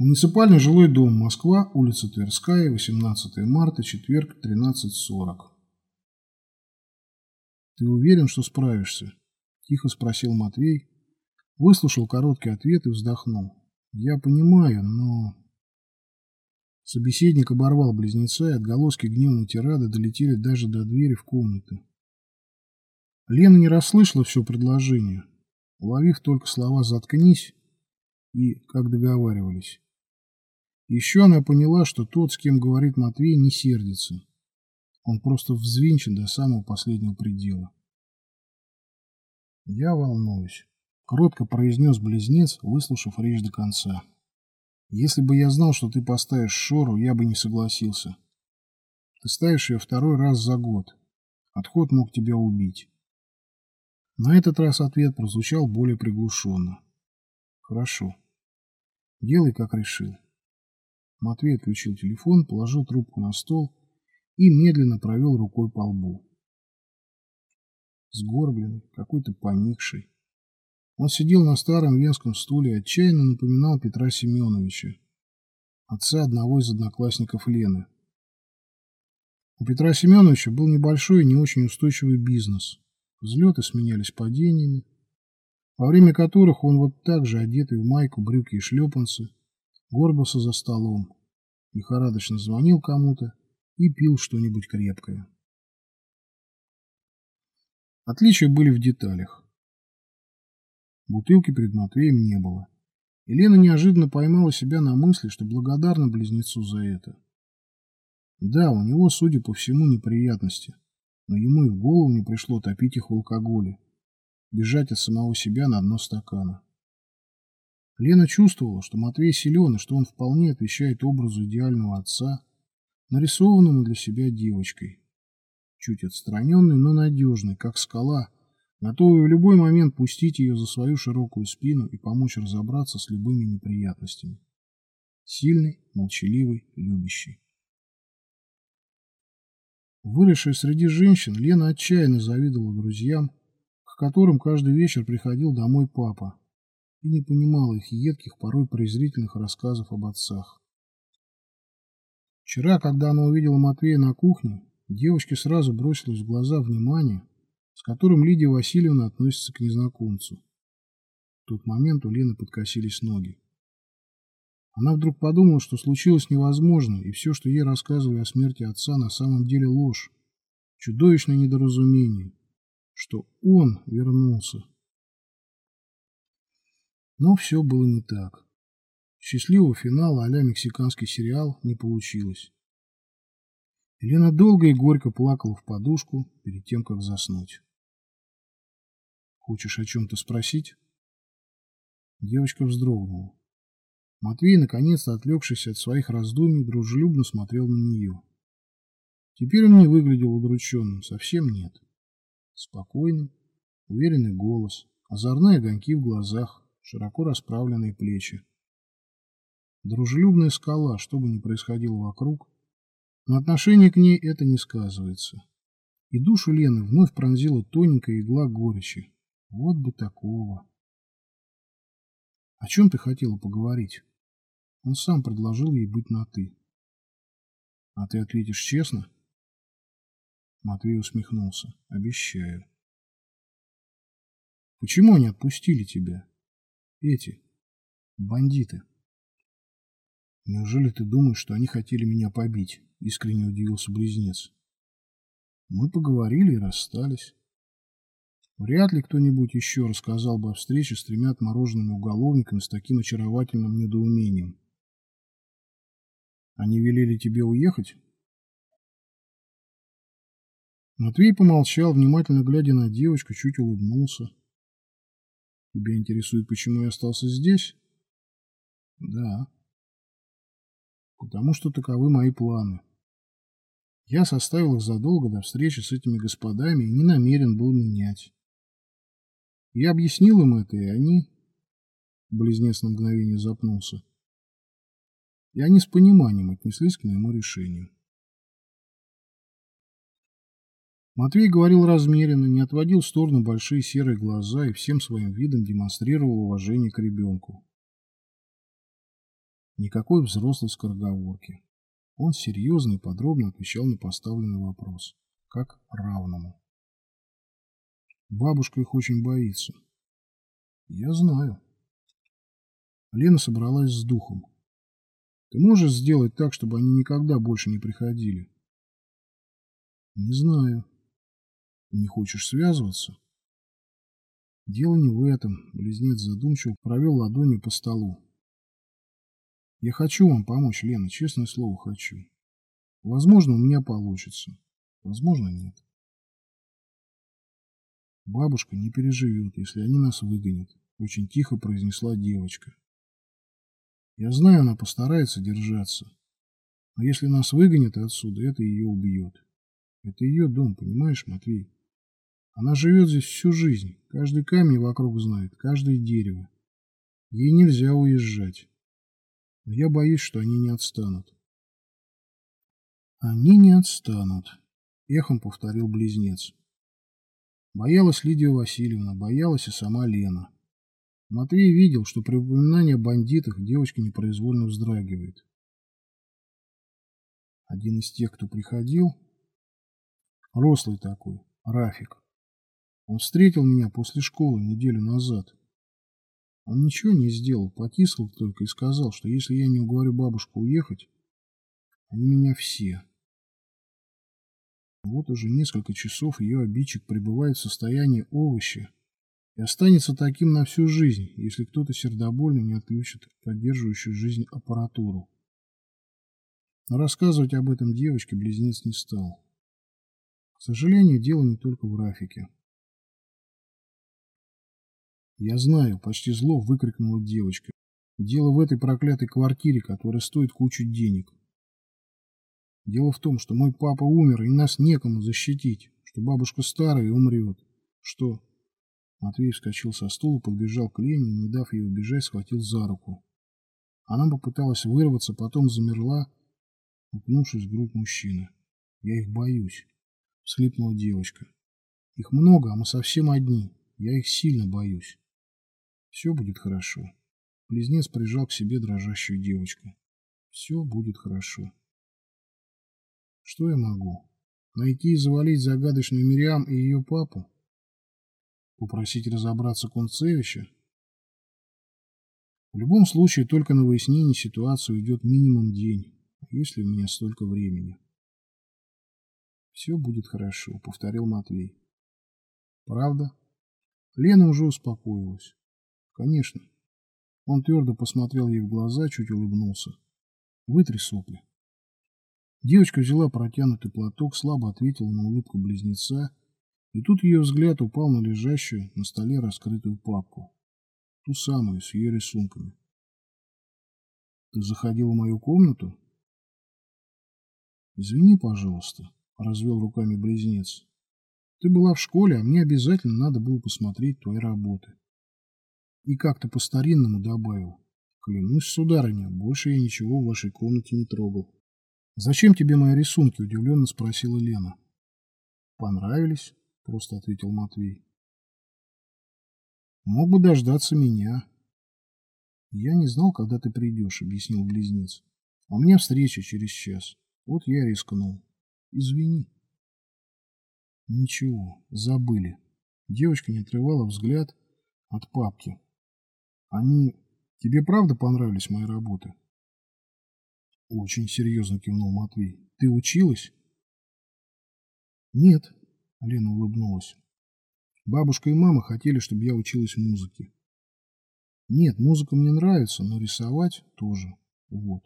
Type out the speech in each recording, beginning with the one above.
Муниципальный жилой дом, Москва, улица Тверская, 18 марта, четверг, 13.40. «Ты уверен, что справишься?» – тихо спросил Матвей, выслушал короткий ответ и вздохнул. «Я понимаю, но...» Собеседник оборвал близнеца, и отголоски гневной тирады долетели даже до двери в комнату. Лена не расслышала все предложение, уловив только слова «заткнись» и «как договаривались». Еще она поняла, что тот, с кем говорит Матвей, не сердится. Он просто взвинчен до самого последнего предела. «Я волнуюсь», — кротко произнес близнец, выслушав речь до конца. «Если бы я знал, что ты поставишь Шору, я бы не согласился. Ты ставишь ее второй раз за год. Отход мог тебя убить». На этот раз ответ прозвучал более приглушенно. «Хорошо. Делай, как решил». Матвей отключил телефон, положил трубку на стол и медленно провел рукой по лбу. Сгорбленный, какой-то поникший. Он сидел на старом венском стуле и отчаянно напоминал Петра Семеновича, отца одного из одноклассников Лены. У Петра Семеновича был небольшой и не очень устойчивый бизнес. Взлеты сменялись падениями, во время которых он вот так же, одетый в майку, брюки и шлепанцы, горбился за столом, лихорадочно звонил кому-то и пил что-нибудь крепкое. Отличия были в деталях. Бутылки перед Матвеем не было. Елена неожиданно поймала себя на мысли, что благодарна близнецу за это. Да, у него, судя по всему, неприятности, но ему и в голову не пришло топить их в алкоголе, бежать от самого себя на дно стакана. Лена чувствовала, что Матвей силен и что он вполне отвечает образу идеального отца, нарисованному для себя девочкой. Чуть отстраненный, но надежный, как скала, готовый в любой момент пустить ее за свою широкую спину и помочь разобраться с любыми неприятностями. Сильный, молчаливый, любящий. Выросшая среди женщин, Лена отчаянно завидовала друзьям, к которым каждый вечер приходил домой папа, и не понимала их едких, порой презрительных рассказов об отцах. Вчера, когда она увидела Матвея на кухне, девочке сразу бросилось в глаза внимание, с которым Лидия Васильевна относится к незнакомцу. В тот момент у Лены подкосились ноги. Она вдруг подумала, что случилось невозможно, и все, что ей рассказывали о смерти отца, на самом деле ложь, чудовищное недоразумение, что он вернулся. Но все было не так. Счастливого финала а мексиканский сериал не получилось. Елена долго и горько плакала в подушку перед тем, как заснуть. «Хочешь о чем-то спросить?» Девочка вздрогнула. Матвей, наконец-то отвлекшись от своих раздумий, дружелюбно смотрел на нее. Теперь он не выглядел удрученным, совсем нет. Спокойный, уверенный голос, озорные огоньки в глазах, широко расправленные плечи. Дружелюбная скала, что бы ни происходило вокруг, но отношение к ней это не сказывается. И душу Лены вновь пронзила тоненькая игла горечи. Вот бы такого. О чем ты хотела поговорить? Он сам предложил ей быть на «ты». А ты ответишь честно? Матвей усмехнулся. Обещаю. Почему они отпустили тебя? Эти бандиты. Неужели ты думаешь, что они хотели меня побить? Искренне удивился близнец. Мы поговорили и расстались. Вряд ли кто-нибудь еще рассказал бы о встрече с тремя отмороженными уголовниками с таким очаровательным недоумением. Они велели тебе уехать? Матвей помолчал, внимательно глядя на девочку, чуть улыбнулся. Тебя интересует, почему я остался здесь? Да. Потому что таковы мои планы. Я составил их задолго до встречи с этими господами и не намерен был менять. Я объяснил им это, и они... Близнец на мгновение запнулся. И они с пониманием отнеслись к моему решению. Матвей говорил размеренно, не отводил в сторону большие серые глаза и всем своим видом демонстрировал уважение к ребенку. Никакой взрослой скороговорки. Он серьезно и подробно отвечал на поставленный вопрос, как равному. Бабушка их очень боится. Я знаю. Лена собралась с духом. Ты можешь сделать так, чтобы они никогда больше не приходили? Не знаю. Не хочешь связываться? Дело не в этом. Близнец задумчиво провел ладонью по столу. Я хочу вам помочь, Лена, честное слово, хочу. Возможно, у меня получится. Возможно, нет. Бабушка не переживет, если они нас выгонят, очень тихо произнесла девочка. Я знаю, она постарается держаться. Но если нас выгонят отсюда, это ее убьет. Это ее дом, понимаешь, Матвей? Она живет здесь всю жизнь. Каждый камень вокруг знает, каждое дерево. Ей нельзя уезжать. Но я боюсь, что они не отстанут. Они не отстанут, эхом повторил близнец. Боялась Лидия Васильевна, боялась и сама Лена. Матвей видел, что при упоминании о бандитах девочка непроизвольно вздрагивает. Один из тех, кто приходил, рослый такой, Рафик. Он встретил меня после школы неделю назад. Он ничего не сделал, потискал только и сказал, что если я не уговорю бабушку уехать, они меня все. Вот уже несколько часов ее обидчик пребывает в состоянии овоща, и останется таким на всю жизнь, если кто-то сердобольно не отключит поддерживающую жизнь аппаратуру. Но рассказывать об этом девочке близнец не стал. К сожалению, дело не только в Рафике. «Я знаю», — почти зло выкрикнула девочка. «Дело в этой проклятой квартире, которая стоит кучу денег. Дело в том, что мой папа умер, и нас некому защитить, что бабушка старая и умрет. Что?» Матвей вскочил со стула, подбежал к Лене и, не дав ей убежать, схватил за руку. Она попыталась вырваться, потом замерла, упнувшись в грудь мужчины. «Я их боюсь», — всхлипнула девочка. «Их много, а мы совсем одни. Я их сильно боюсь». «Все будет хорошо». Близнец прижал к себе дрожащую девочку. «Все будет хорошо». «Что я могу? Найти и завалить загадочную Мириам и ее папу?» Попросить разобраться Кунцевича? В любом случае, только на выяснение ситуации уйдет минимум день, если у меня столько времени. Все будет хорошо, повторил Матвей. Правда? Лена уже успокоилась. Конечно. Он твердо посмотрел ей в глаза, чуть улыбнулся. Вытри сопли. Девочка взяла протянутый платок, слабо ответила на улыбку близнеца и тут ее взгляд упал на лежащую на столе раскрытую папку. Ту самую, с ее рисунками. «Ты заходил в мою комнату?» «Извини, пожалуйста», — развел руками близнец. «Ты была в школе, а мне обязательно надо было посмотреть твои работы». И как-то по-старинному добавил. «Клянусь, сударыня, больше я ничего в вашей комнате не трогал». «Зачем тебе мои рисунки?» — удивленно спросила Лена. «Понравились?» — просто ответил Матвей. «Мог бы дождаться меня». «Я не знал, когда ты придешь», — объяснил близнец. «А у меня встреча через час. Вот я рискнул. Извини». «Ничего, забыли». Девочка не отрывала взгляд от папки. «Они... Тебе правда понравились мои работы?» «Очень серьезно кивнул Матвей. Ты училась?» «Нет», Лена улыбнулась. Бабушка и мама хотели, чтобы я училась музыке. Нет, музыка мне нравится, но рисовать тоже. Вот.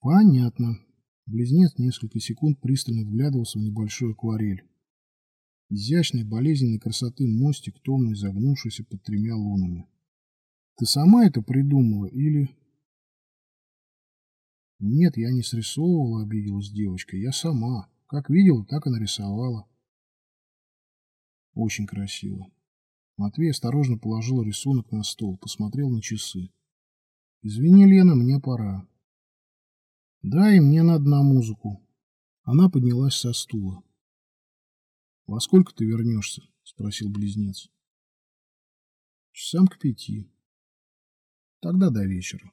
Понятно. Близнец несколько секунд пристально вглядывался в небольшую акварель. Изящной, болезненной красоты мостик, томно изогнувшийся под тремя лунами. Ты сама это придумала или... Нет, я не срисовывала, обиделась девочка. Я сама. Как видела, так и нарисовала. Очень красиво. Матвей осторожно положил рисунок на стол, посмотрел на часы. Извини, Лена, мне пора. Да, и мне надо на музыку. Она поднялась со стула. Во сколько ты вернешься? Спросил близнец. Часам к пяти. Тогда до вечера.